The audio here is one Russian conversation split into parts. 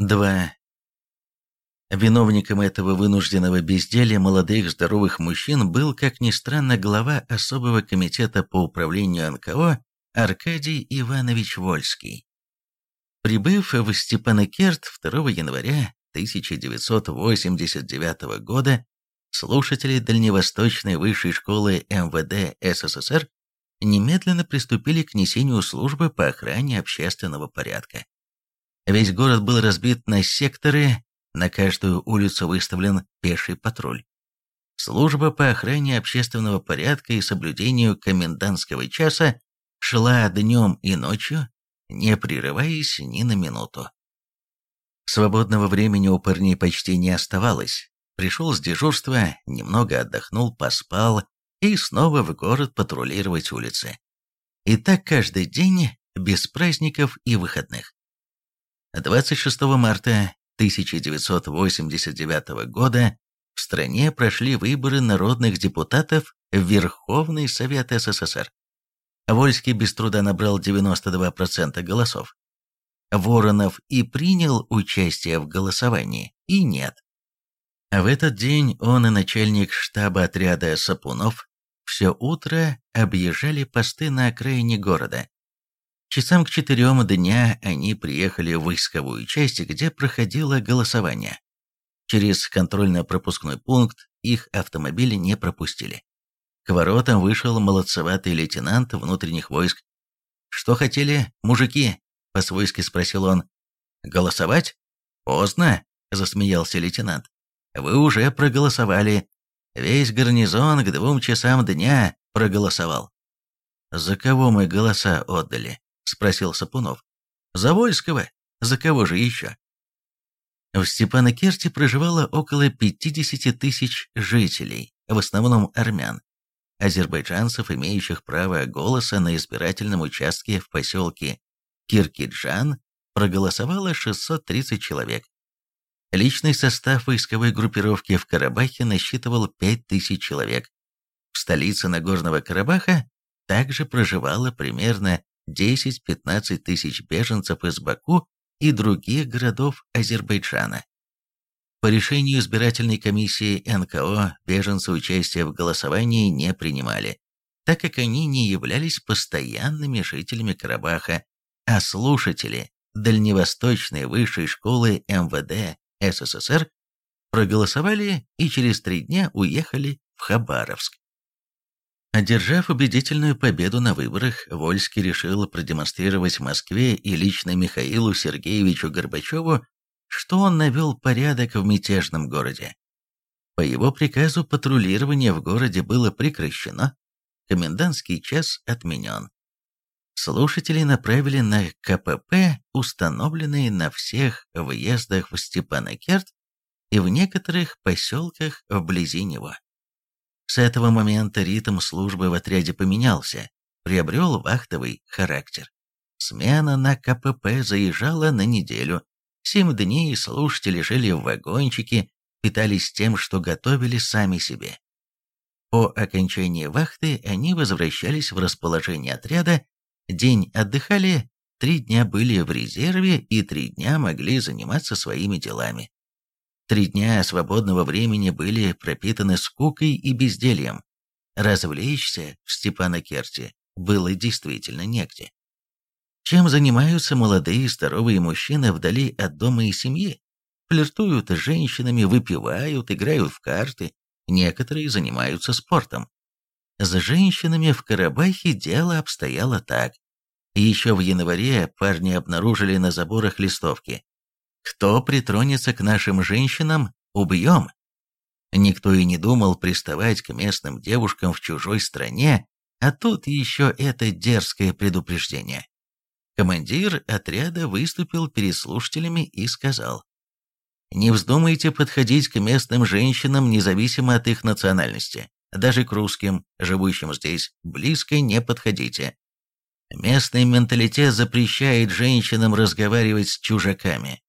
2. Виновником этого вынужденного безделия молодых здоровых мужчин был, как ни странно, глава особого комитета по управлению НКО Аркадий Иванович Вольский. Прибыв в Степанакерт 2 января 1989 года, слушатели Дальневосточной высшей школы МВД СССР немедленно приступили к несению службы по охране общественного порядка. Весь город был разбит на секторы, на каждую улицу выставлен пеший патруль. Служба по охране общественного порядка и соблюдению комендантского часа шла днем и ночью, не прерываясь ни на минуту. Свободного времени у парней почти не оставалось. Пришел с дежурства, немного отдохнул, поспал и снова в город патрулировать улицы. И так каждый день, без праздников и выходных. 26 марта 1989 года в стране прошли выборы народных депутатов в Верховный Совет СССР. Вольский без труда набрал 92% голосов. Воронов и принял участие в голосовании, и нет. А в этот день он и начальник штаба отряда Сапунов все утро объезжали посты на окраине города. Часам к четырем дня они приехали в войсковую часть, где проходило голосование. Через контрольно-пропускной пункт их автомобили не пропустили. К воротам вышел молодцеватый лейтенант внутренних войск. «Что хотели, мужики?» – по-свойски спросил он. «Голосовать? Поздно», – засмеялся лейтенант. «Вы уже проголосовали. Весь гарнизон к двум часам дня проголосовал». «За кого мы голоса отдали?» – спросил Сапунов. «За Вольского. За кого же еще?» В Степанакерте проживало около 50 тысяч жителей, в основном армян азербайджанцев, имеющих право голоса на избирательном участке в поселке Киркиджан, проголосовало 630 человек. Личный состав войсковой группировки в Карабахе насчитывал 5000 человек. В столице Нагорного Карабаха также проживало примерно 10-15 тысяч беженцев из Баку и других городов Азербайджана. По решению избирательной комиссии НКО беженцы участия в голосовании не принимали, так как они не являлись постоянными жителями Карабаха, а слушатели Дальневосточной высшей школы МВД СССР проголосовали и через три дня уехали в Хабаровск. Одержав убедительную победу на выборах, Вольский решил продемонстрировать Москве и лично Михаилу Сергеевичу Горбачеву что он навел порядок в мятежном городе. По его приказу патрулирование в городе было прекращено, комендантский час отменен. Слушатели направили на КПП, установленные на всех въездах в Степанакерт и в некоторых поселках вблизи него. С этого момента ритм службы в отряде поменялся, приобрел вахтовый характер. Смена на КПП заезжала на неделю, Семь дней слушатели жили в вагончике, питались тем, что готовили сами себе. По окончании вахты они возвращались в расположение отряда, день отдыхали, три дня были в резерве и три дня могли заниматься своими делами. Три дня свободного времени были пропитаны скукой и бездельем. Развлечься в Степанакерте было действительно негде. Чем занимаются молодые здоровые мужчины вдали от дома и семьи? Флиртуют с женщинами, выпивают, играют в карты, некоторые занимаются спортом. С женщинами в Карабахе дело обстояло так. Еще в январе парни обнаружили на заборах листовки. «Кто притронется к нашим женщинам, убьем!» Никто и не думал приставать к местным девушкам в чужой стране, а тут еще это дерзкое предупреждение. Командир отряда выступил перед слушателями и сказал, «Не вздумайте подходить к местным женщинам, независимо от их национальности. Даже к русским, живущим здесь, близко не подходите. Местный менталитет запрещает женщинам разговаривать с чужаками».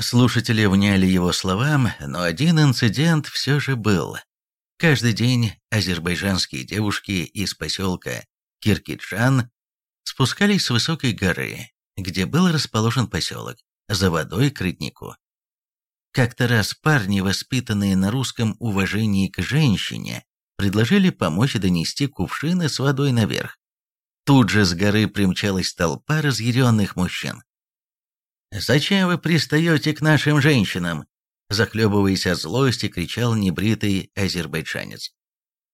Слушатели вняли его словам, но один инцидент все же был. Каждый день азербайджанские девушки из поселка Киркиджан спускались с высокой горы, где был расположен поселок, за водой к роднику. Как-то раз парни, воспитанные на русском уважении к женщине, предложили помочь донести кувшины с водой наверх. Тут же с горы примчалась толпа разъяренных мужчин. «Зачем вы пристаете к нашим женщинам?» Захлебываясь от злости, кричал небритый азербайджанец.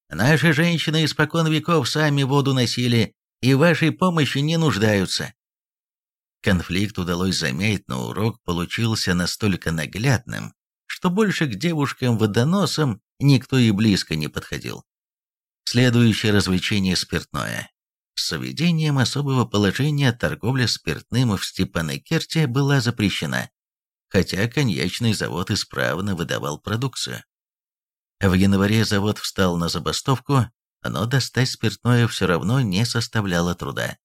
«Наши женщины испокон веков сами воду носили и вашей помощи не нуждаются». Конфликт удалось замять, но урок получился настолько наглядным, что больше к девушкам-водоносам никто и близко не подходил. Следующее развлечение спиртное. С введением особого положения торговля спиртным в Степанакерте была запрещена, хотя коньячный завод исправно выдавал продукцию. В январе завод встал на забастовку, но достать спиртное все равно не составляло труда.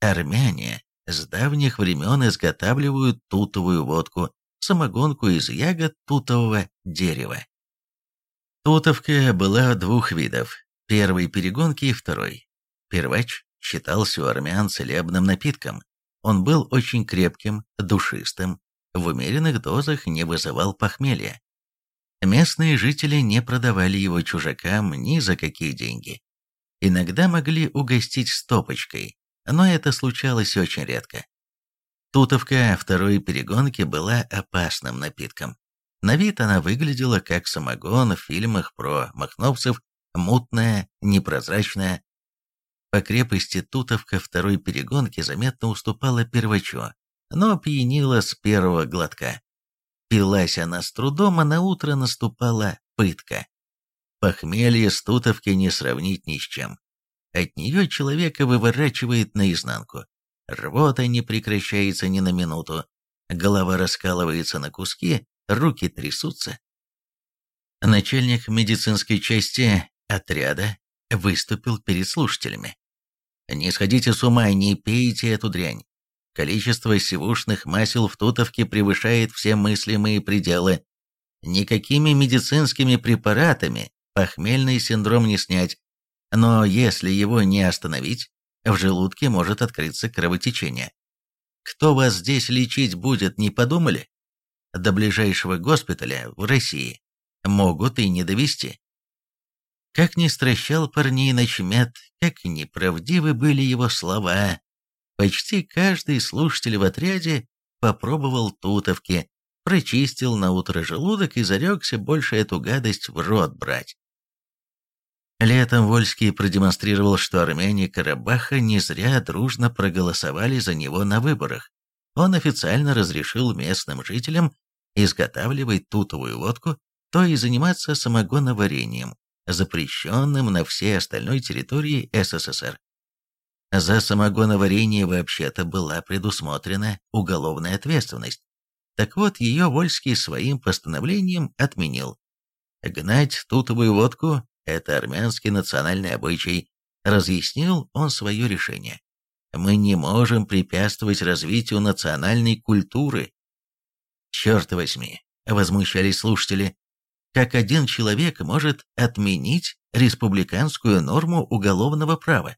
Армяне с давних времен изготавливают тутовую водку, самогонку из ягод тутового дерева. Тутовка была двух видов, первой перегонки и второй. Первач считался у армян целебным напитком. Он был очень крепким, душистым, в умеренных дозах не вызывал похмелья. Местные жители не продавали его чужакам ни за какие деньги. Иногда могли угостить стопочкой, но это случалось очень редко. Тутовка второй перегонки была опасным напитком. На вид она выглядела как самогон в фильмах про махновцев, мутная, непрозрачная. По крепости Тутовка второй перегонки заметно уступала первачу, но пьянила с первого глотка. Пилась она с трудом, а на утро наступала пытка. Похмелье с Тутовки не сравнить ни с чем. От нее человека выворачивает наизнанку. Рвота не прекращается ни на минуту. Голова раскалывается на куски, руки трясутся. Начальник медицинской части отряда выступил перед слушателями. «Не сходите с ума, не пейте эту дрянь. Количество сивушных масел в тутовке превышает все мыслимые пределы. Никакими медицинскими препаратами похмельный синдром не снять, но если его не остановить, в желудке может открыться кровотечение. Кто вас здесь лечить будет, не подумали? До ближайшего госпиталя в России могут и не довести. Как ни стращал парней начмет, как неправдивы были его слова, почти каждый слушатель в отряде попробовал тутовки, прочистил на утро желудок и зарекся больше эту гадость в рот брать. Летом Вольский продемонстрировал, что армяне Карабаха не зря дружно проголосовали за него на выборах. Он официально разрешил местным жителям изготавливать тутовую водку, то и заниматься самогоноварением, запрещенным на всей остальной территории СССР. За самогоноварение вообще-то была предусмотрена уголовная ответственность. Так вот, ее Вольский своим постановлением отменил. Гнать тутовую водку это армянский национальный обычай, разъяснил он свое решение. Мы не можем препятствовать развитию национальной культуры. Черт возьми, возмущались слушатели, как один человек может отменить республиканскую норму уголовного права?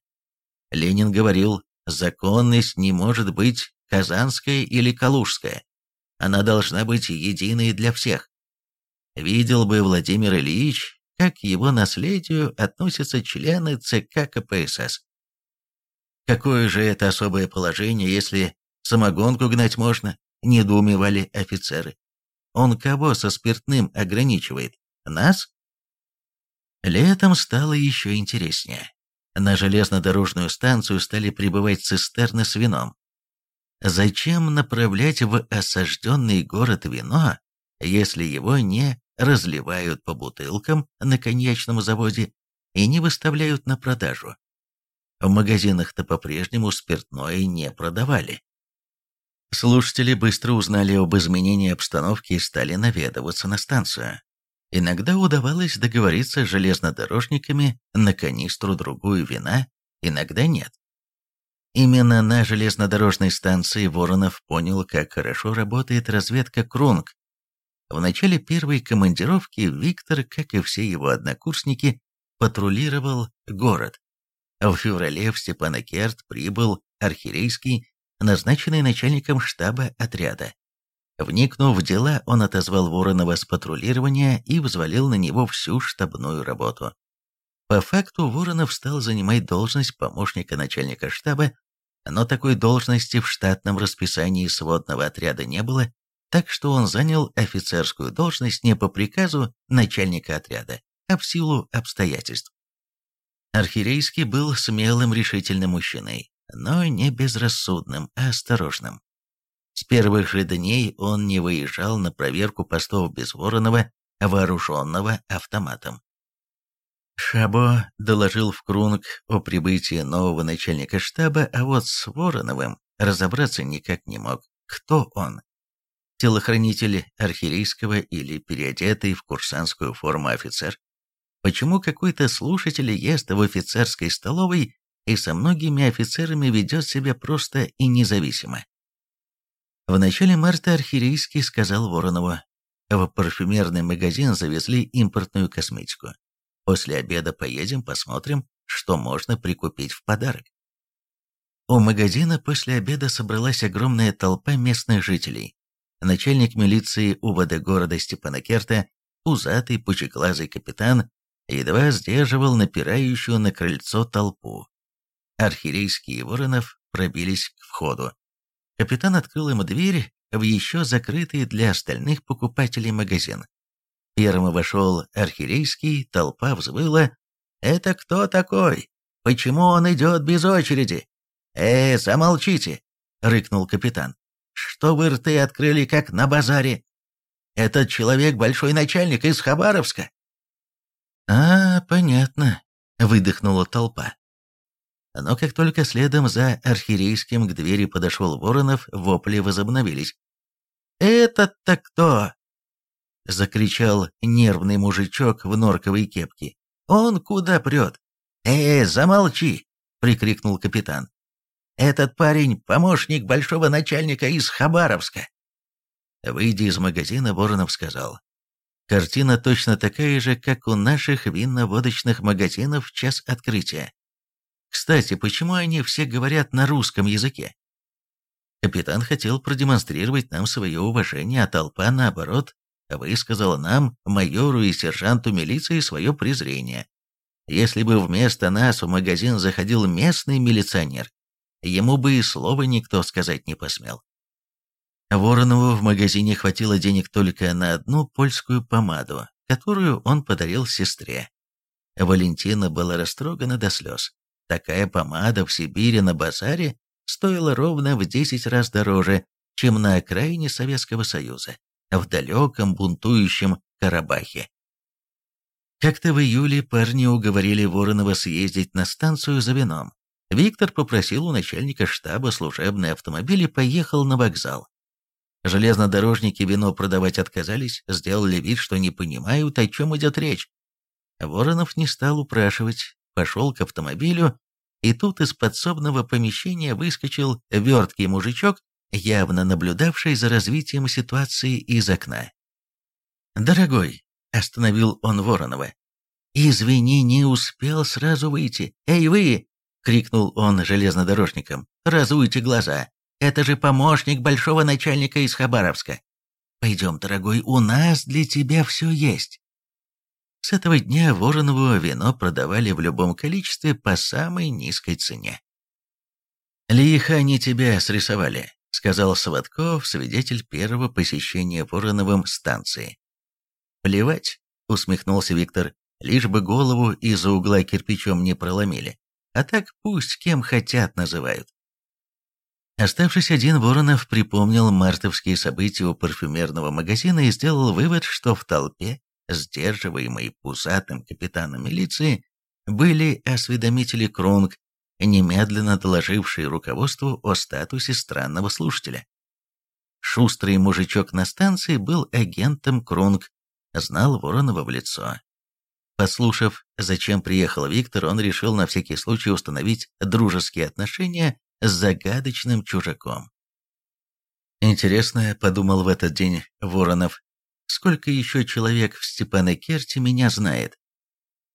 Ленин говорил, законность не может быть казанская или калужская. Она должна быть единой для всех. Видел бы Владимир Ильич, как к его наследию относятся члены ЦК КПСС. Какое же это особое положение, если самогонку гнать можно, недоумевали офицеры. Он кого со спиртным ограничивает? Нас? Летом стало еще интереснее. На железнодорожную станцию стали прибывать цистерны с вином. Зачем направлять в осажденный город вино, если его не разливают по бутылкам на коньячном заводе и не выставляют на продажу. В магазинах-то по-прежнему спиртное не продавали. Слушатели быстро узнали об изменении обстановки и стали наведываться на станцию. Иногда удавалось договориться с железнодорожниками на канистру другую вина, иногда нет. Именно на железнодорожной станции Воронов понял, как хорошо работает разведка Крунг, в начале первой командировки Виктор, как и все его однокурсники, патрулировал город. В феврале в Степанакерт прибыл архирейский, назначенный начальником штаба отряда. Вникнув в дела, он отозвал Воронова с патрулирования и взвалил на него всю штабную работу. По факту Воронов стал занимать должность помощника начальника штаба, но такой должности в штатном расписании сводного отряда не было, так что он занял офицерскую должность не по приказу начальника отряда, а в силу обстоятельств. Архирейский был смелым, решительным мужчиной, но не безрассудным, а осторожным. С первых же дней он не выезжал на проверку постов без Воронова, вооруженного автоматом. Шабо доложил в Крунг о прибытии нового начальника штаба, а вот с Вороновым разобраться никак не мог. Кто он? Телохранитель архирейского или переодетый в курсантскую форму офицер? Почему какой-то слушатель ест в офицерской столовой и со многими офицерами ведет себя просто и независимо? В начале марта Архирейский сказал Воронову, в парфюмерный магазин завезли импортную косметику. После обеда поедем, посмотрим, что можно прикупить в подарок. У магазина после обеда собралась огромная толпа местных жителей. Начальник милиции УВД города Степанакерта, пузатый, пучеглазый капитан, едва сдерживал напирающую на крыльцо толпу. Архирейские Воронов пробились к входу. Капитан открыл им дверь в еще закрытый для остальных покупателей магазин. Первым вошел архирейский, толпа взвыла. «Это кто такой? Почему он идет без очереди?» «Э, замолчите!» — рыкнул капитан. «Что вы рты открыли, как на базаре? Этот человек большой начальник из Хабаровска». «А, понятно», — выдохнула толпа. Но как только следом за архирейским к двери подошел Воронов, вопли возобновились. «Этот-то кто?» — закричал нервный мужичок в норковой кепке. «Он куда прет?» «Э, замолчи!» — прикрикнул капитан. «Этот парень — помощник большого начальника из Хабаровска». Выйдя из магазина, Воронов сказал. «Картина точно такая же, как у наших винно-водочных магазинов в час открытия. Кстати, почему они все говорят на русском языке? Капитан хотел продемонстрировать нам свое уважение, а толпа, наоборот, высказала нам, майору и сержанту милиции, свое презрение. Если бы вместо нас в магазин заходил местный милиционер, ему бы и слова никто сказать не посмел. Воронову в магазине хватило денег только на одну польскую помаду, которую он подарил сестре. Валентина была растрогана до слез. Такая помада в Сибири на базаре стоила ровно в 10 раз дороже, чем на окраине Советского Союза, в далеком бунтующем Карабахе. Как-то в июле парни уговорили Воронова съездить на станцию за вином. Виктор попросил у начальника штаба служебный автомобиль и поехал на вокзал. Железнодорожники вино продавать отказались, сделали вид, что не понимают, о чем идет речь. Воронов не стал упрашивать, пошел к автомобилю, и тут из подсобного помещения выскочил верткий мужичок, явно наблюдавший за развитием ситуации из окна. «Дорогой», — остановил он Воронова, — «извини, не успел сразу выйти. Эй, вы!» — крикнул он железнодорожникам. «Разуйте глаза. Это же помощник большого начальника из Хабаровска. Пойдем, дорогой, у нас для тебя все есть». С этого дня Воронову вино продавали в любом количестве по самой низкой цене. «Лихо они тебя срисовали», — сказал Саватков, свидетель первого посещения Вороновым станции. «Плевать», — усмехнулся Виктор, — «лишь бы голову из-за угла кирпичом не проломили. А так пусть кем хотят называют». Оставшись один, Воронов припомнил мартовские события у парфюмерного магазина и сделал вывод, что в толпе сдерживаемый пузатым капитаном милиции, были осведомители Крунг, немедленно доложившие руководству о статусе странного слушателя. Шустрый мужичок на станции был агентом Крунг, знал Воронова в лицо. Послушав, зачем приехал Виктор, он решил на всякий случай установить дружеские отношения с загадочным чужаком. Интересно, подумал в этот день Воронов, Сколько еще человек в Степанакерте меня знает?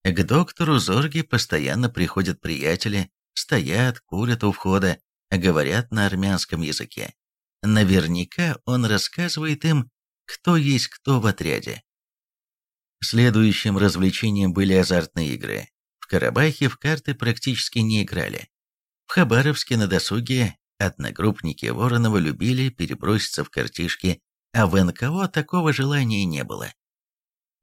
К доктору Зорге постоянно приходят приятели, стоят, курят у входа, говорят на армянском языке. Наверняка он рассказывает им, кто есть кто в отряде. Следующим развлечением были азартные игры. В Карабахе в карты практически не играли. В Хабаровске на досуге одногруппники Воронова любили переброситься в картишки, а в НКО такого желания не было.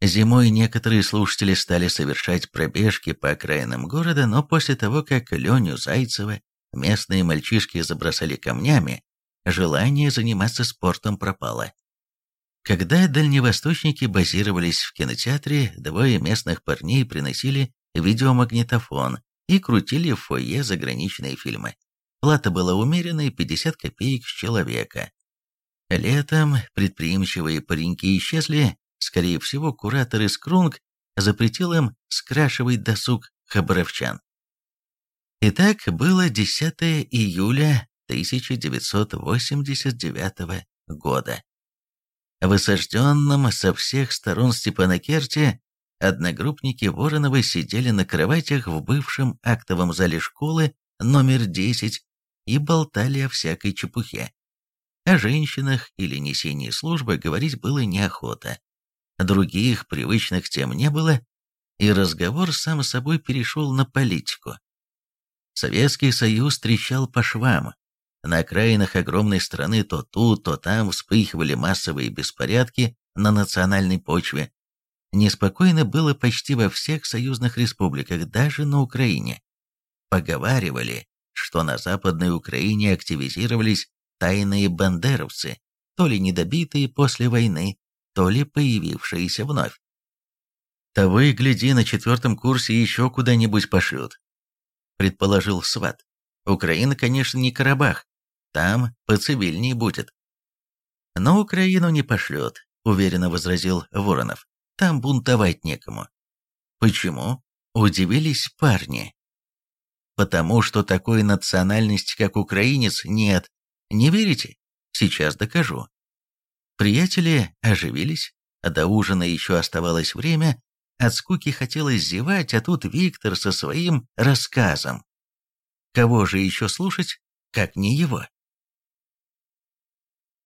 Зимой некоторые слушатели стали совершать пробежки по окраинам города, но после того, как Леню Зайцева местные мальчишки забросали камнями, желание заниматься спортом пропало. Когда дальневосточники базировались в кинотеатре, двое местных парней приносили видеомагнитофон и крутили в фойе заграничные фильмы. Плата была умеренной, 50 копеек с человека. Летом предприимчивые пареньки исчезли, скорее всего, куратор из Крунг запретил им скрашивать досуг хабаровчан. Итак, было 10 июля 1989 года. В осажденном со всех сторон Степанакерте одногруппники Вороновой сидели на кроватях в бывшем актовом зале школы номер 10 и болтали о всякой чепухе. О женщинах или несении службы говорить было неохота. Других привычных тем не было, и разговор сам собой перешел на политику. Советский Союз трещал по швам, на окраинах огромной страны то тут, то там вспыхивали массовые беспорядки на национальной почве. Неспокойно было почти во всех союзных республиках, даже на Украине. Поговаривали, что на Западной Украине активизировались тайные бандеровцы, то ли недобитые после войны, то ли появившиеся вновь. «Того и гляди, на четвертом курсе еще куда-нибудь пошлют», — предположил Сват. «Украина, конечно, не Карабах, там поцивильней будет. Но Украину не пошлет, уверенно возразил Воронов. Там бунтовать некому. Почему? Удивились парни. Потому что такой национальности, как украинец, нет. Не верите? Сейчас докажу. Приятели оживились, а до ужина еще оставалось время, от скуки хотелось зевать, а тут Виктор со своим рассказом. Кого же еще слушать, как не его?